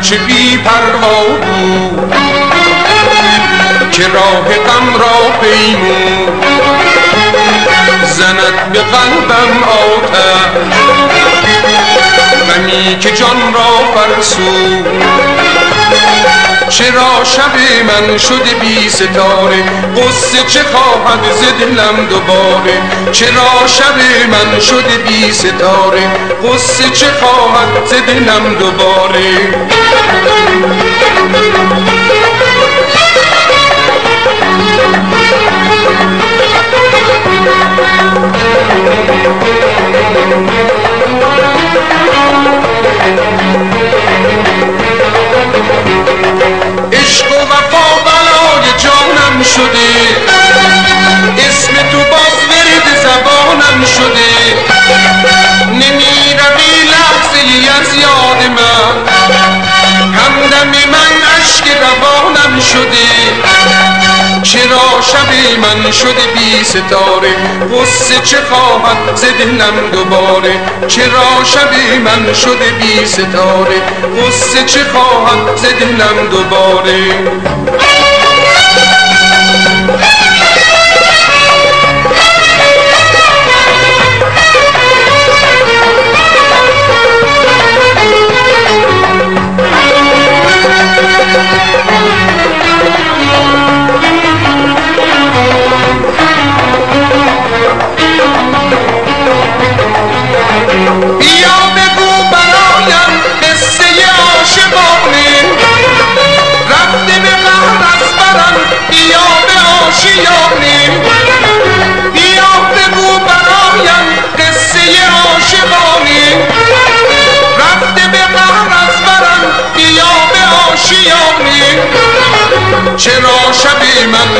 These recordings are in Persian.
دلم چه بی پروا بود که راه غم را پیمود زند به قلبم آتش غمی که جان را فرسود چرا شب من شده بی ستاره؟ قصه چه خواهد ز دلم دوباره؟ چرا شب من شده بی ستاره؟ قصه چه خواهد ز دلم دوباره؟ چرا شب من شده بی ستاره؟ غصه چه خواهد ز دلم دوباره؟ چرا شب من شده بی ستاره؟ غصه چه خواهد ز دلم دوباره؟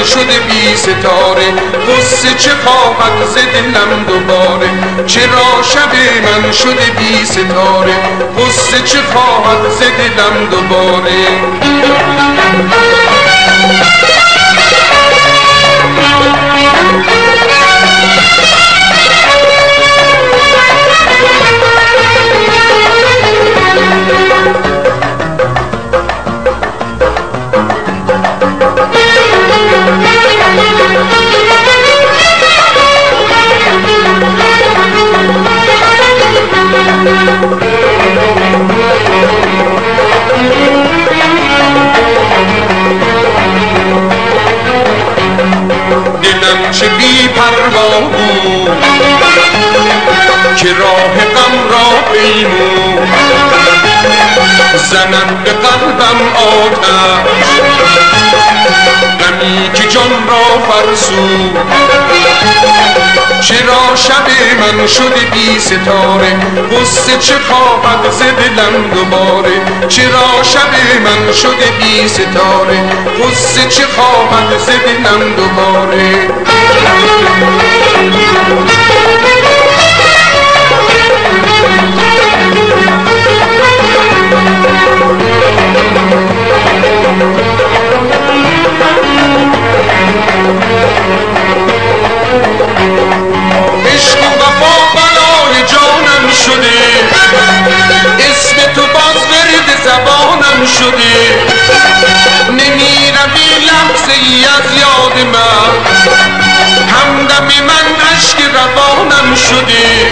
من شده بی ستاره. قصه چه خواهد ز دلم دوباره؟ چرا شب من شده بی ستاره؟ قصه چه خواهد ز دلم دوباره؟ که راه غم را پیمود زنم به قلبم آتش. غمی که جان را فرسود. چرا شب من شده بی ستاره؟ قصه چه خواهد ز دلم دوباره؟ چرا شب من شده بی ستاره؟ قصه چه خواهد ز دلم دوباره؟ شده. نمی روی لحظه ای از یاد من. همدم من عشق روانم شده.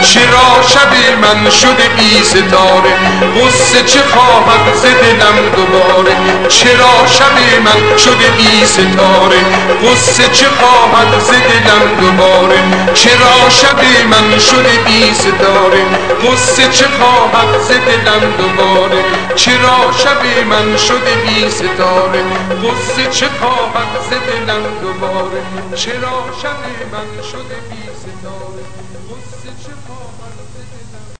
چرا شب من شده بی ستاره غصه چه خواهد ز دلم دوباره؟ چرا شب من شده بی ستاره غصه چه خواهد ز دلم دوباره؟ چرا شب من شده بی ستاره غصه چه خواهد ز دلم دوباره؟ چرا شب من شده بی ستاره غصه چه خواهد ز دلم دوباره؟ چرا شب من شده بی ستاره